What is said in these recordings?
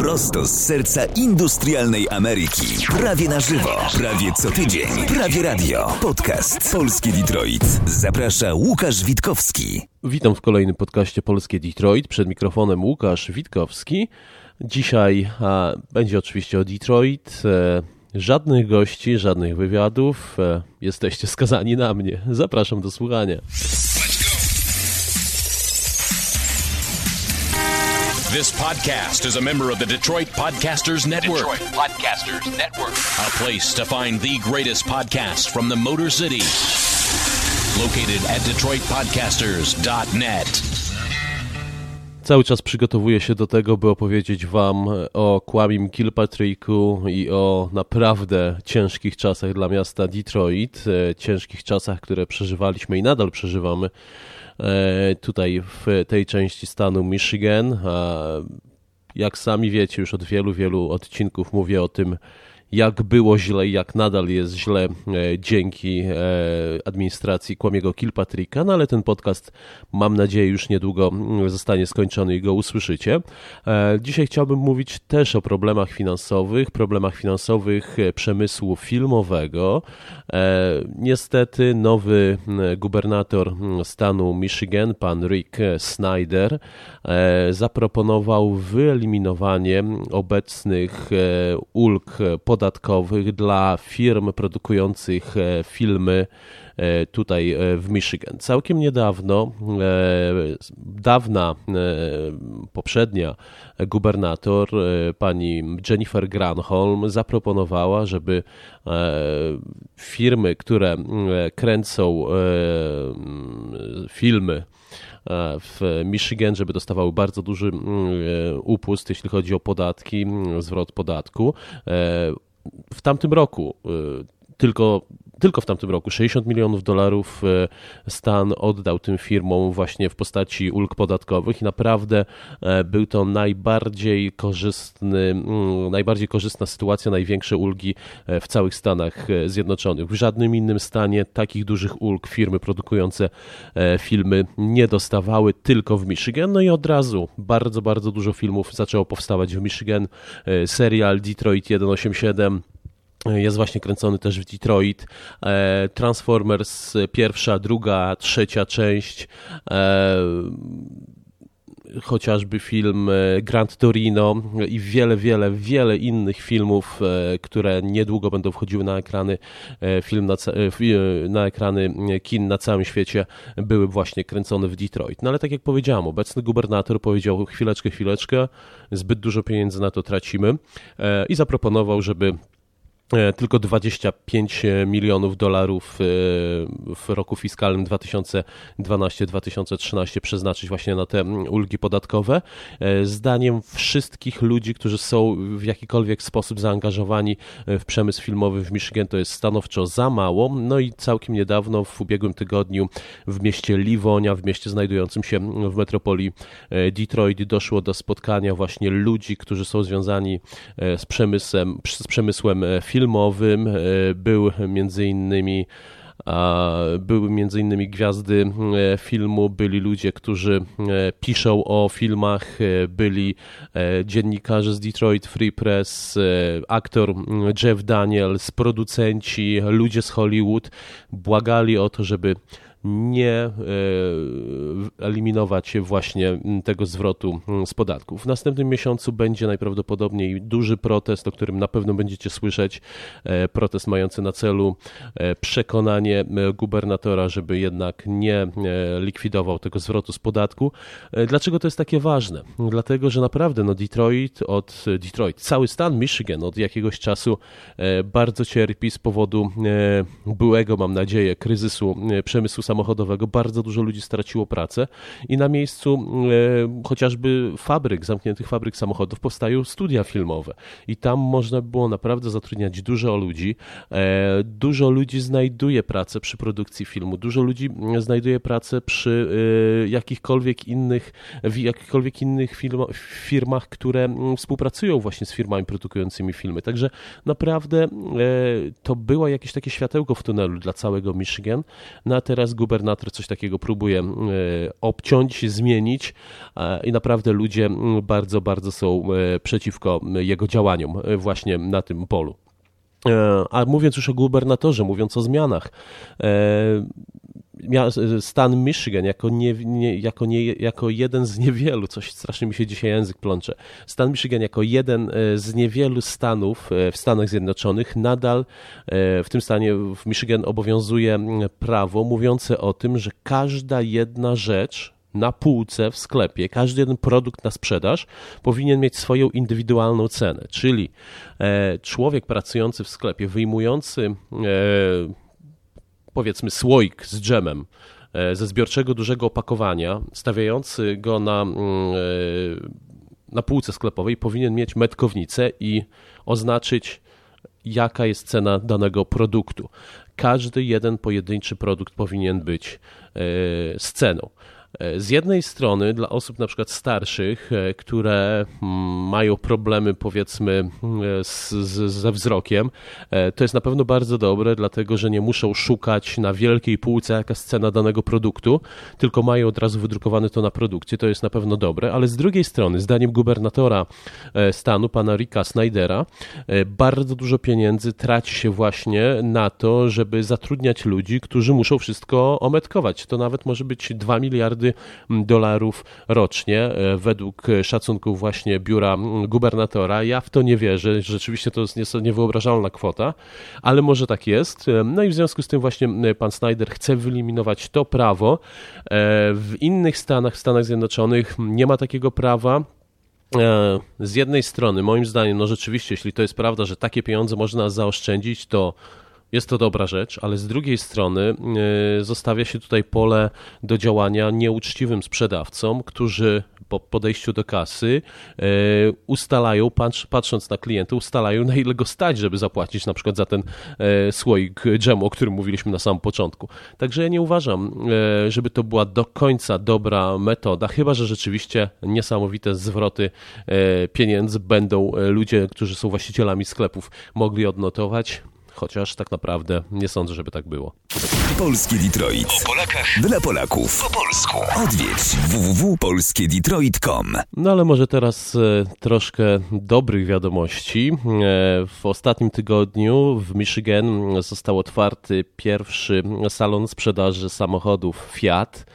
Prosto z serca industrialnej Ameryki. Prawie na żywo, prawie co tydzień, prawie radio. Podcast Polski Detroit. Zaprasza Łukasz Witkowski. Witam w kolejnym podcaście Polskie Detroit. Przed mikrofonem Łukasz Witkowski. Dzisiaj a, będzie oczywiście o Detroit. E, żadnych gości, żadnych wywiadów. E, jesteście skazani na mnie. Zapraszam do słuchania. This podcast is a member of the Detroit Podcasters Network. Detroit Podcasters Network. A place to find the greatest podcasts from the Motor City. Located at DetroitPodcasters.net. Cały czas przygotowuję się do tego, by opowiedzieć Wam o Kłamim Kilpatricku i o naprawdę ciężkich czasach dla miasta Detroit. E, ciężkich czasach, które przeżywaliśmy i nadal przeżywamy e, tutaj w tej części stanu Michigan. Jak sami wiecie, już od wielu, wielu odcinków mówię o tym, jak było źle i jak nadal jest źle e, dzięki e, administracji Kłamiego Kilpatricka, no ale ten podcast mam nadzieję już niedługo mm, zostanie skończony i go usłyszycie. E, dzisiaj chciałbym mówić też o problemach finansowych, problemach finansowych przemysłu filmowego. Niestety nowy gubernator stanu Michigan, pan Rick Snyder, zaproponował wyeliminowanie obecnych ulg podatkowych podatkowych dla firm produkujących e, filmy e, tutaj e, w Michigan. Całkiem niedawno, dawna poprzednia gubernator, pani Jennifer Granholm, zaproponowała, żeby firmy, które kręcą filmy, w Michigan, żeby dostawały bardzo duży upust, jeśli chodzi o podatki, zwrot podatku w tamtym roku y, tylko tylko w tamtym roku 60 milionów dolarów y, Stan oddał tym firmom właśnie w postaci ulg podatkowych i naprawdę e, był to najbardziej korzystny, mm, najbardziej korzystna sytuacja, największe ulgi e, w całych Stanach e, Zjednoczonych. W żadnym innym stanie takich dużych ulg firmy produkujące filmy nie dostawały, tylko w Michigan. No i od razu bardzo, bardzo dużo filmów zaczęło powstawać w Michigan. Serial Detroit 187 jest właśnie kręcony też w Detroit. E, Transformers pierwsza, druga, trzecia część e, chociażby film e, Grand Torino i wiele, wiele, wiele innych filmów, które niedługo będą wchodziły na ekrany film na, na ekrany kin na całym świecie były właśnie kręcone w Detroit. No ale tak jak powiedziałem, obecny gubernator powiedział chwileczkę, chwileczkę, zbyt dużo pieniędzy na to tracimy i zaproponował, żeby tylko 25 milionów dolarów e, w roku fiskalnym 2012-2013 przeznaczyć właśnie na te ulgi podatkowe. E, zdaniem wszystkich ludzi, którzy są w jakikolwiek sposób zaangażowani w przemysł filmowy w Michigan, to jest stanowczo za mało. No i całkiem niedawno, w ubiegłym tygodniu, w mieście Livonia, w mieście znajdującym się w metropolii Detroit, doszło do spotkania właśnie ludzi, którzy są związani z przemysłem, z przemysłem filmowym filmowym. E, był między innymi były między innymi gwiazdy e, filmu, byli ludzie, którzy e, piszą o filmach, byli dziennikarze z Detroit Free Press, aktor Jeff Daniels, producenci, ludzie z Hollywood błagali o to, żeby nie e, eliminować właśnie tego zwrotu z podatków. W następnym miesiącu będzie najprawdopodobniej duży protest, o którym na pewno będziecie słyszeć. E, protest mający na celu e, przekonanie gubernatora, żeby jednak nie likwidował tego zwrotu z podatku. Dlaczego to jest takie ważne? Dlatego, że naprawdę no Detroit od Detroit, cały stan Michigan od jakiegoś czasu bardzo cierpi z powodu byłego, mam nadzieję, kryzysu przemysłu samochodowego bardzo dużo ludzi straciło pracę i na miejscu e, chociażby fabryk, zamkniętych fabryk samochodów powstają studia filmowe i tam można było naprawdę zatrudniać dużo ludzi. E, dużo ludzi znajduje pracę przy produkcji filmu, dużo ludzi znajduje pracę przy e, jakichkolwiek innych, w jakichkolwiek innych firmach, które współpracują właśnie z firmami produkującymi filmy. Także naprawdę to było jakieś takie światełko w tunelu dla całego Michigan. No a teraz gubernator coś takiego próbuje obciąć, zmienić i naprawdę ludzie bardzo, bardzo są przeciwko jego działaniom właśnie na tym polu. A mówiąc już o gubernatorze, mówiąc o zmianach, stan Michigan jako, nie, nie, jako, nie, jako jeden z niewielu, coś strasznie mi się dzisiaj język plącze, stan Michigan jako jeden e, z niewielu stanów e, w Stanach Zjednoczonych nadal e, w tym stanie w Michigan obowiązuje prawo mówiące o tym, że każda jedna rzecz na półce w sklepie, każdy jeden produkt na sprzedaż powinien mieć swoją indywidualną cenę. Czyli człowiek pracujący w sklepie, wyjmujący powiedzmy słoik z dżemem e, ze zbiorczego dużego opakowania, stawiający go na, mm, e, na półce sklepowej, powinien mieć metkownicę i oznaczyć, jaka jest cena danego produktu. Każdy jeden pojedynczy produkt powinien być e, z ceną. Z jednej strony dla osób na przykład starszych, e, które mm, mają problemy powiedzmy e, z, z, ze wzrokiem, e, to jest na pewno bardzo dobre, dlatego że nie muszą szukać na wielkiej półce jaka scena danego produktu, tylko mają od razu wydrukowane to na produkcie, to jest na pewno dobre, ale z drugiej strony, zdaniem gubernatora stanu, pana Ricka Snydera, bardzo dużo pieniędzy traci się właśnie na to, żeby zatrudniać ludzi, którzy muszą wszystko ometkować. To nawet może być 2 miliardy miliardy dolarów rocznie, e, według szacunków właśnie biura gubernatora. Ja w to nie wierzę, rzeczywiście to jest niewyobrażalna kwota, ale może tak jest. E, no i w związku z tym właśnie pan Snyder chce wyeliminować to prawo. E, w innych stanach, w Stanach Zjednoczonych nie ma takiego prawa. Z jednej strony, moim zdaniem, no rzeczywiście, jeśli to jest prawda, że takie pieniądze można zaoszczędzić, to jest to dobra rzecz, ale z drugiej strony y, zostawia się tutaj pole do działania nieuczciwym sprzedawcom, którzy po podejściu do kasy y, ustalają, patrząc na klienta, ustalają na ile go stać, żeby zapłacić na przykład za ten y, słoik dżemu, o którym mówiliśmy na samym początku. Także ja nie uważam, żeby to była do końca dobra metoda, chyba że rzeczywiście niesamowite zwroty pieniędzy będą ludzie, którzy są właścicielami sklepów mogli odnotować chociaż tak naprawdę nie sądzę, żeby tak było. Polski Detroit. O Polakach. Dla Polaków. Po polsku. Odwiedź www.polskiedetroit.com No ale może teraz e, troszkę dobrych wiadomości. E, w ostatnim tygodniu w Michigan został otwarty pierwszy salon sprzedaży samochodów Fiat.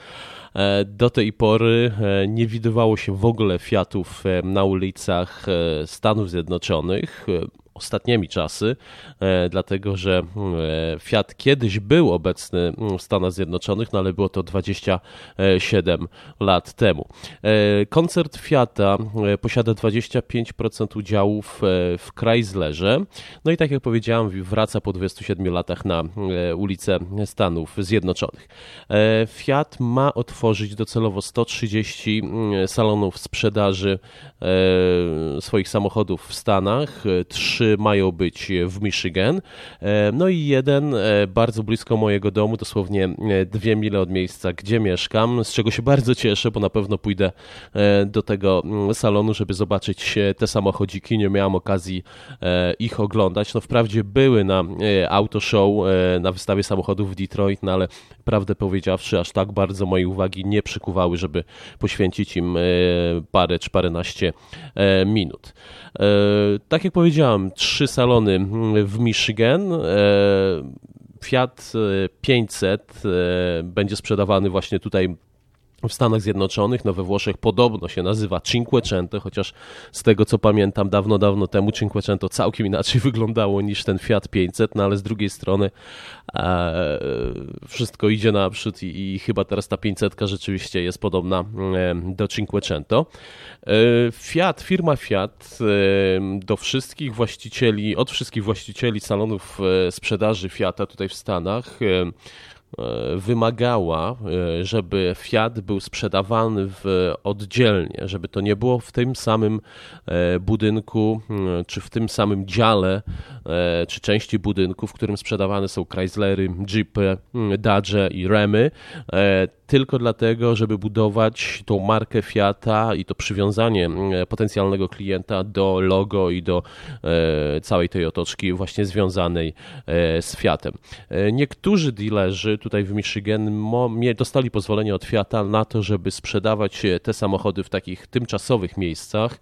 E, do tej pory nie widywało się w ogóle Fiatów na ulicach Stanów Zjednoczonych ostatnimi czasy, e, dlatego że e, Fiat kiedyś był obecny w Stanach Zjednoczonych, no ale było to 27 lat temu. E, koncert Fiata posiada 25% udziałów w Chryslerze, no i tak jak powiedziałem, wraca po 27 latach na ulicę Stanów Zjednoczonych. Fiat ma otworzyć docelowo 130 salonów sprzedaży swoich samochodów w Stanach, trzy trzy mają być w Michigan, e, no i jeden e, bardzo blisko mojego domu, dosłownie e, dwie mile od miejsca, gdzie mieszkam, z czego się bardzo cieszę, bo na pewno pójdę do tego mm, salonu, żeby zobaczyć te samochodziki. Nie miałem okazji ich oglądać. No wprawdzie były na auto show, na wystawie samochodów w Detroit, no ale prawdę powiedziawszy, aż tak bardzo mojej uwagi nie przykuwały, żeby poświęcić im parę czy paręnaście minut. Tak jak powiedziałem, trzy salony w Michigan. E, Fiat 500 e, będzie sprzedawany właśnie tutaj w Stanach Zjednoczonych, no we Włoszech podobno się nazywa Cinquecento, chociaż z tego co pamiętam dawno, dawno temu Cinquecento całkiem inaczej wyglądało niż ten Fiat 500, no ale z drugiej strony e, wszystko idzie naprzód i, i, chyba teraz ta 500 rzeczywiście jest podobna e, do Cinquecento. E, Fiat, firma Fiat e, do wszystkich właścicieli, od wszystkich właścicieli salonów e, sprzedaży Fiata tutaj w Stanach e, wymagała, e, żeby Fiat był sprzedawany w, oddzielnie, żeby to nie było w tym samym e, budynku, czy w tym samym dziale, czy części budynku, w którym sprzedawane są Chryslery, Jeepy, Dodge i Remy, tylko dlatego, żeby budować tą markę Fiata i to przywiązanie potencjalnego klienta do logo i do całej tej otoczki właśnie związanej z Fiatem. Niektórzy dealerzy tutaj w Michigan dostali pozwolenie od Fiata na to, żeby sprzedawać te samochody w takich tymczasowych miejscach,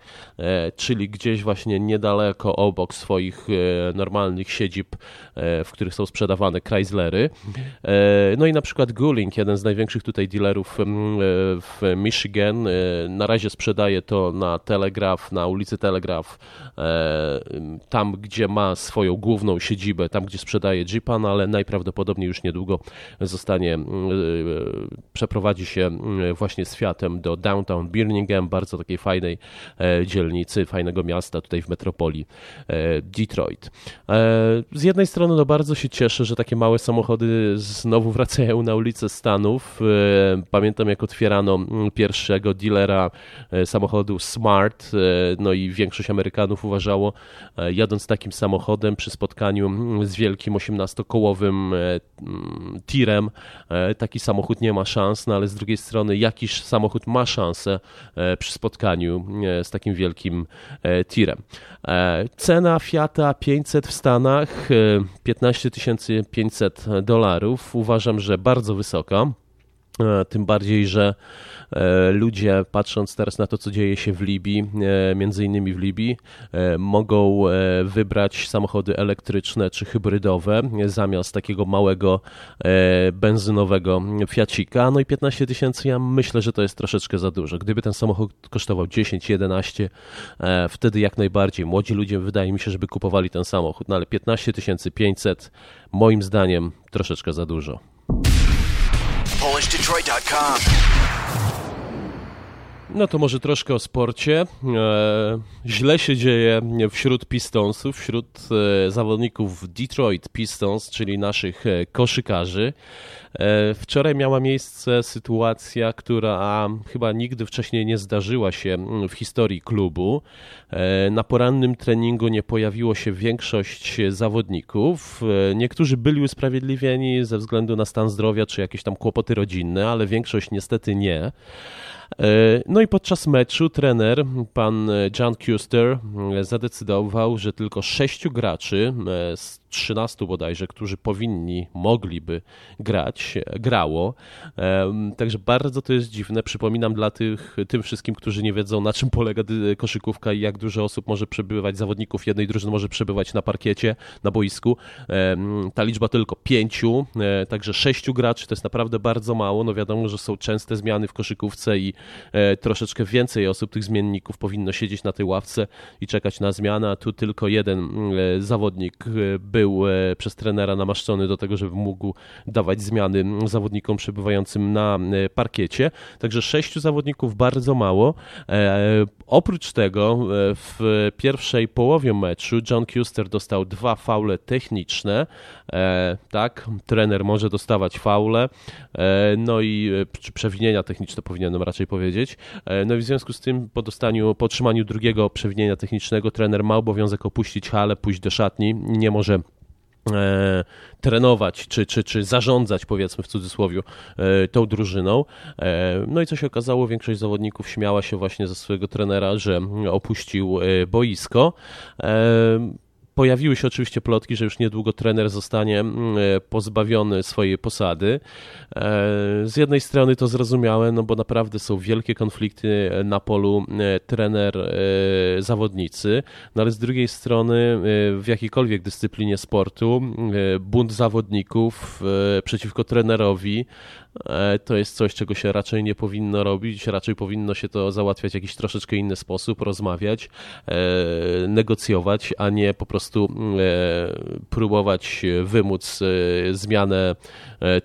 czyli gdzieś właśnie niedaleko obok swoich normalnych siedzib, w których są sprzedawane Chryslery. No i na przykład Guling, jeden z największych tutaj dealerów w Michigan, na razie sprzedaje to na Telegraph, na ulicy Telegraph, tam gdzie ma swoją główną siedzibę, tam gdzie sprzedaje Jeepa, no ale najprawdopodobniej już niedługo zostanie, mm, e, przeprowadzi się mm, właśnie z Fiatem do downtown Birmingham, bardzo takiej fajnej e, dzielnicy, fajnego miasta tutaj w metropolii e, Detroit. Z jednej strony no bardzo się cieszę, że takie małe samochody znowu wracają na ulice Stanów. Pamiętam jak otwierano mm, pierwszego dealera samochodu Smart, no i większość Amerykanów uważało, jadąc takim samochodem przy spotkaniu z wielkim 18-kołowym e, mm, tirem, e, taki samochód nie ma szans, no ale z drugiej strony jakiś samochód ma szansę e, przy spotkaniu z takim wielkim tirem. Cena Fiata 500 w Stanach 15 500 dolarów. Uważam, że bardzo wysoka. Tym bardziej, że E, ludzie, patrząc teraz na to, co dzieje się w Libii, e, między innymi w Libii, e, mogą wybrać samochody elektryczne czy hybrydowe zamiast takiego małego benzynowego Fiacika. No i 15 tysięcy, ja myślę, że to jest troszeczkę za dużo. Gdyby ten samochód kosztował 10-11, wtedy jak najbardziej. Młodzi ludzie, wydaje mi się, żeby kupowali ten samochód, no ale 15 500 moim zdaniem troszeczkę za dużo. PolishDetroit.com no to może troszkę o sporcie. E, źle się dzieje wśród Pistonsów, wśród e, zawodników Detroit Pistons, czyli naszych e, koszykarzy. Wczoraj miała miejsce sytuacja, która chyba nigdy wcześniej nie zdarzyła się w historii klubu. Na porannym treningu nie pojawiło się większość zawodników. Niektórzy byli usprawiedliwieni ze względu na stan zdrowia czy jakieś tam kłopoty rodzinne, ale większość niestety nie. E, no i podczas meczu trener, pan John Custer, zadecydował, że tylko sześciu graczy e, z 13 bodajże, którzy powinni, mogliby grać, grało. Także bardzo to jest dziwne. Przypominam dla tych, tym wszystkim, którzy nie wiedzą, na czym polega koszykówka i jak dużo osób może przebywać, zawodników jednej drużyny może przebywać na parkiecie, na boisku. Ta liczba tylko pięciu, e, także sześciu graczy to jest naprawdę bardzo mało. No wiadomo, że są częste zmiany w koszykówce i e, troszeczkę więcej osób, tych zmienników powinno siedzieć na tej ławce i czekać na zmianę, a tu tylko jeden e, zawodnik był był e, przez trenera namaszczony do tego, żeby mógł dawać zmiany zawodnikom przebywającym na e, parkiecie. Także sześciu zawodników bardzo mało. E, oprócz tego w pierwszej połowie meczu John Custer dostał dwa faule techniczne. Tak, trener może dostawać faule, no i czy przewinienia techniczne powinienem raczej powiedzieć. No i w związku z tym po dostaniu, po otrzymaniu drugiego przewinienia technicznego trener ma obowiązek opuścić halę, pójść do szatni, nie może e, trenować, czy, czy, czy zarządzać, powiedzmy w cudzysłowie, e, tą drużyną. E, no i co się okazało, większość zawodników śmiała się właśnie ze swojego trenera, że opuścił e, boisko. E, Pojawiły się oczywiście plotki, że już niedługo trener zostanie mm, e, pozbawiony swojej posady. E, z jednej strony to zrozumiałe, no bo naprawdę są wielkie konflikty na polu e, trener-zawodnicy, no ale z drugiej strony w jakiejkolwiek dyscyplinie sportu bunt zawodników przeciwko trenerowi E, to jest coś, czego się raczej nie powinno robić, raczej powinno się to załatwiać w jakiś troszeczkę inny sposób, rozmawiać, e, negocjować, a nie po prostu e, próbować wymóc zmianę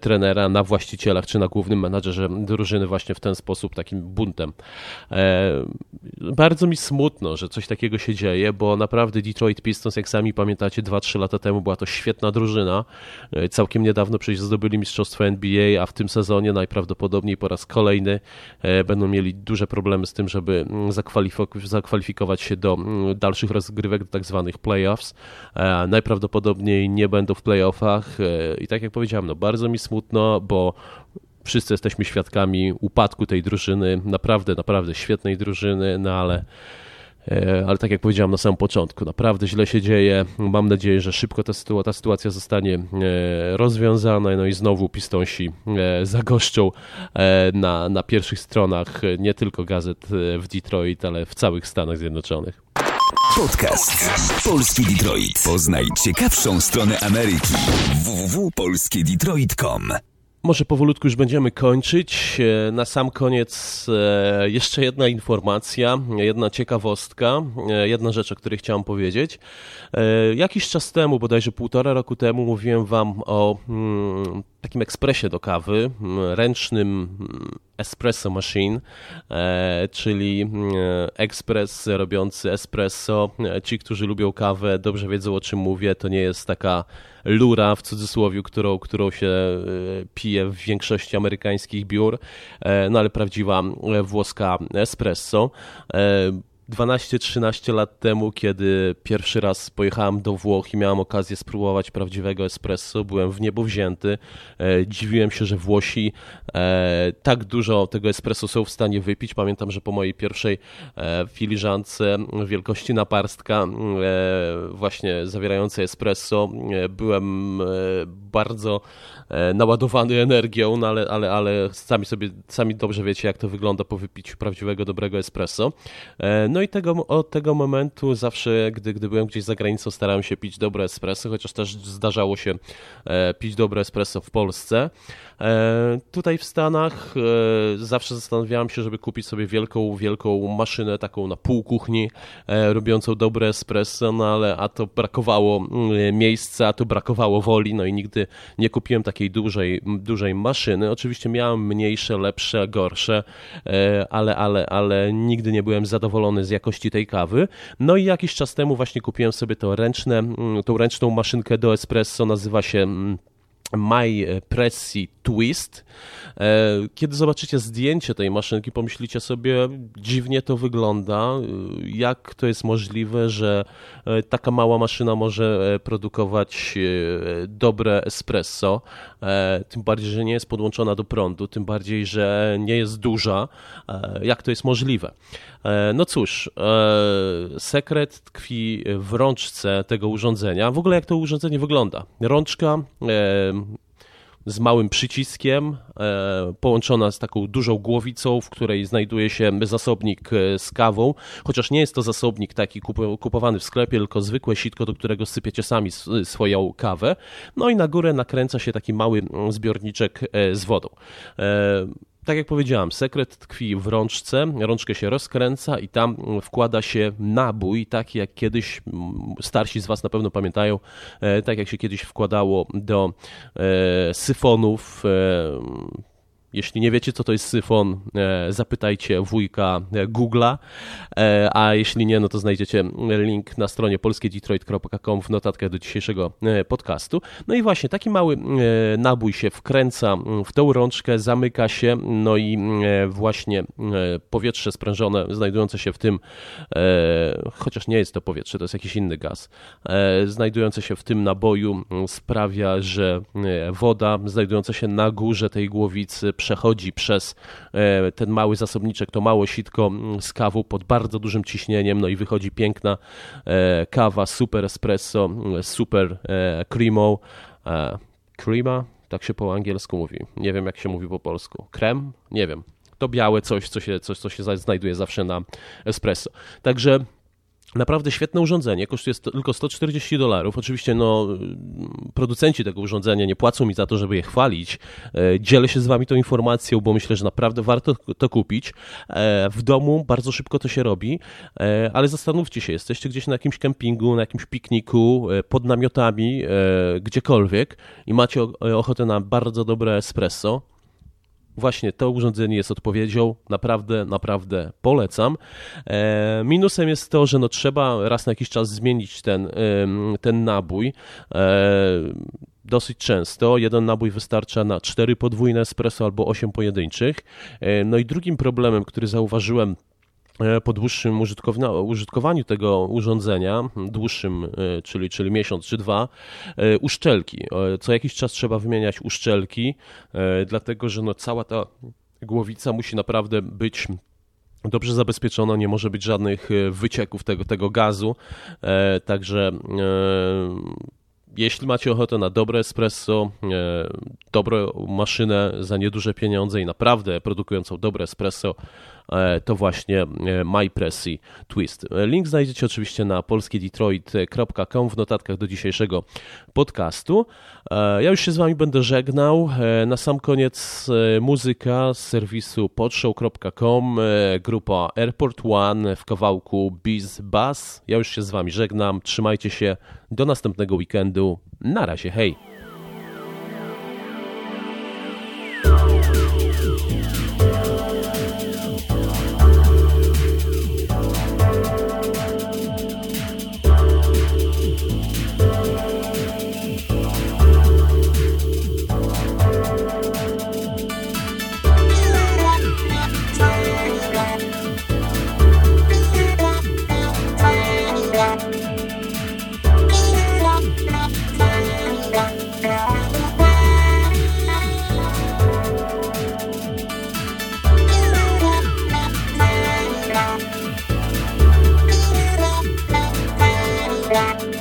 trenera na właścicielach czy na głównym menadżerze drużyny właśnie w ten sposób, takim buntem. Bardzo mi smutno, że coś takiego się dzieje, bo naprawdę Detroit Pistons, jak sami pamiętacie, 2-3 lata temu była to świetna drużyna. Całkiem niedawno przecież zdobyli mistrzostwo NBA, a w tym sezonie najprawdopodobniej po raz kolejny e, będą mieli duże problemy z tym, żeby mm, zakwalifikować się do mm, dalszych rozgrywek, do tak zwanych playoffs. E, najprawdopodobniej nie będą w playoffach e, i tak jak powiedziałem, no bardzo mi smutno, bo wszyscy jesteśmy świadkami upadku tej drużyny, naprawdę, naprawdę świetnej drużyny, no ale ale tak jak powiedziałem na samym początku, naprawdę źle się dzieje. Mam nadzieję, że szybko ta, sytuacja, ta sytuacja zostanie rozwiązana, no i znowu pistonsi zagoszczą na, na pierwszych stronach nie tylko gazet w Detroit, ale w całych Stanach Zjednoczonych. Podcast Polski Detroit. Poznaj ciekawszą stronę Ameryki. www.polskiedetroit.com może powolutku już będziemy kończyć. E, na sam koniec e, jeszcze jedna informacja, jedna ciekawostka, e, jedna rzecz, o której chciałem powiedzieć. Jakiś czas temu, bodajże półtora roku temu, mówiłem Wam o mm, takim ekspresie do kawy, mm, ręcznym mm, espresso machine, czyli ekspres robiący espresso. Ci, którzy lubią kawę, dobrze wiedzą o czym mówię. To nie jest taka lura w cudzysłowie, którą, którą się e, pije w większości amerykańskich biur, e, no ale prawdziwa e, włoska espresso. 12-13 lat temu, kiedy pierwszy raz pojechałem do Włoch i miałem okazję spróbować prawdziwego espresso, byłem w niebo wzięty. E, dziwiłem się, że Włosi e, tak dużo tego espresso są w stanie wypić. Pamiętam, że po mojej pierwszej e, filiżance wielkości naparstka, właśnie zawierającej espresso, byłem bardzo naładowany energią, no ale, ale, ale sami sobie, sami dobrze wiecie, jak to wygląda po wypiciu prawdziwego, dobrego espresso. No no i tego, od tego momentu zawsze, gdy, gdy byłem gdzieś za granicą, starałem się pić dobre espresso, chociaż też zdarzało się e, pić dobre espresso w Polsce. E, tutaj w Stanach e, zawsze zastanawiałem się, żeby kupić sobie wielką, wielką maszynę taką na pół kuchni, robiącą dobre espresso, no ale a to brakowało mm, miejsca, a to brakowało woli, no i nigdy nie kupiłem takiej dużej, dużej maszyny. Oczywiście miałem mniejsze, lepsze, gorsze, ale, ale, ale nigdy nie byłem zadowolony z jakości tej kawy. No i jakiś czas temu właśnie kupiłem sobie to ręczne, mm, tą ręczną maszynkę do espresso, nazywa się mm, My Pressy Twist. E, kiedy zobaczycie zdjęcie tej maszynki, pomyślicie sobie, dziwnie to wygląda, jak to jest możliwe, że e, taka mała maszyna może e, produkować dobre espresso, tym bardziej, że nie jest podłączona do prądu, tym bardziej, że nie jest duża. Jak to jest możliwe? No cóż, sekret tkwi w rączce tego urządzenia. W ogóle jak to urządzenie wygląda? Rączka z małym przyciskiem, e, połączona z taką dużą głowicą, w której znajduje się zasobnik e, z kawą, chociaż nie jest to zasobnik taki kupowany w sklepie, tylko zwykłe sitko, do którego sypiecie sami swoją kawę. No i na górę nakręca się taki mały mm, zbiorniczek e, z wodą tak jak powiedziałam, sekret tkwi w rączce, rączkę się rozkręca i tam wkłada się nabój, taki jak kiedyś, starsi z Was na pewno pamiętają, e, tak jak się kiedyś wkładało do e, syfonów e, jeśli nie wiecie, co to jest syfon, e, zapytajcie wujka e, Google'a, e, a jeśli nie, no to znajdziecie link na stronie polskiedetroit.com w notatkach do dzisiejszego podcastu. No i właśnie, taki mały nabój się wkręca w tą rączkę, zamyka się, no i właśnie powietrze sprężone znajdujące się w tym, chociaż nie jest to powietrze, to jest jakiś inny gaz, znajdujące się w tym naboju sprawia, że woda znajdująca się na górze tej głowicy przechodzi przez e, ten mały zasobniczek, to małe sitko mm, z kawą pod bardzo dużym ciśnieniem, no i wychodzi piękna e, kawa, super espresso, mm, super e, creamo, crema, tak się po angielsku mówi, nie wiem jak się mówi po polsku, krem, nie wiem, to białe coś, co się, coś, co się znajduje zawsze na espresso. Także Naprawdę świetne urządzenie, kosztuje tylko 140 dolarów. Oczywiście no, producenci tego urządzenia nie płacą mi za to, żeby je chwalić. E, dzielę się z wami tą informacją, bo myślę, że naprawdę warto to kupić. E, w domu bardzo szybko to się robi, e, ale zastanówcie się, jesteście gdzieś na jakimś kempingu, na jakimś pikniku, pod namiotami, gdziekolwiek i macie ochotę na bardzo dobre espresso, właśnie to urządzenie jest odpowiedzią. Naprawdę, naprawdę polecam. E, minusem jest to, że no trzeba raz na jakiś czas zmienić ten, ten nabój e, dosyć często. Jeden nabój wystarcza na cztery podwójne espresso albo osiem pojedynczych. E, no i drugim problemem, który zauważyłem po dłuższym użytkowaniu tego urządzenia, dłuższym, e, czyli, czyli miesiąc czy dwa, e, uszczelki. Co jakiś czas trzeba wymieniać uszczelki, dlatego że no cała ta głowica musi naprawdę być dobrze zabezpieczono, nie może być żadnych wycieków tego, tego gazu, także jeśli macie ochotę na dobre espresso, e, dobrą maszynę za nieduże pieniądze i naprawdę produkującą dobre espresso, E, to właśnie e, MyPressy Twist. E, link znajdziecie oczywiście na polskiedetroit.com w notatkach do dzisiejszego podcastu. Ja już się z Wami będę żegnał. Na sam koniec muzyka z serwisu podshow.com, grupa Airport One w kawałku Biz Bass. Ja już się z Wami żegnam. Trzymajcie się. Do następnego weekendu. Na razie, hej! Bye.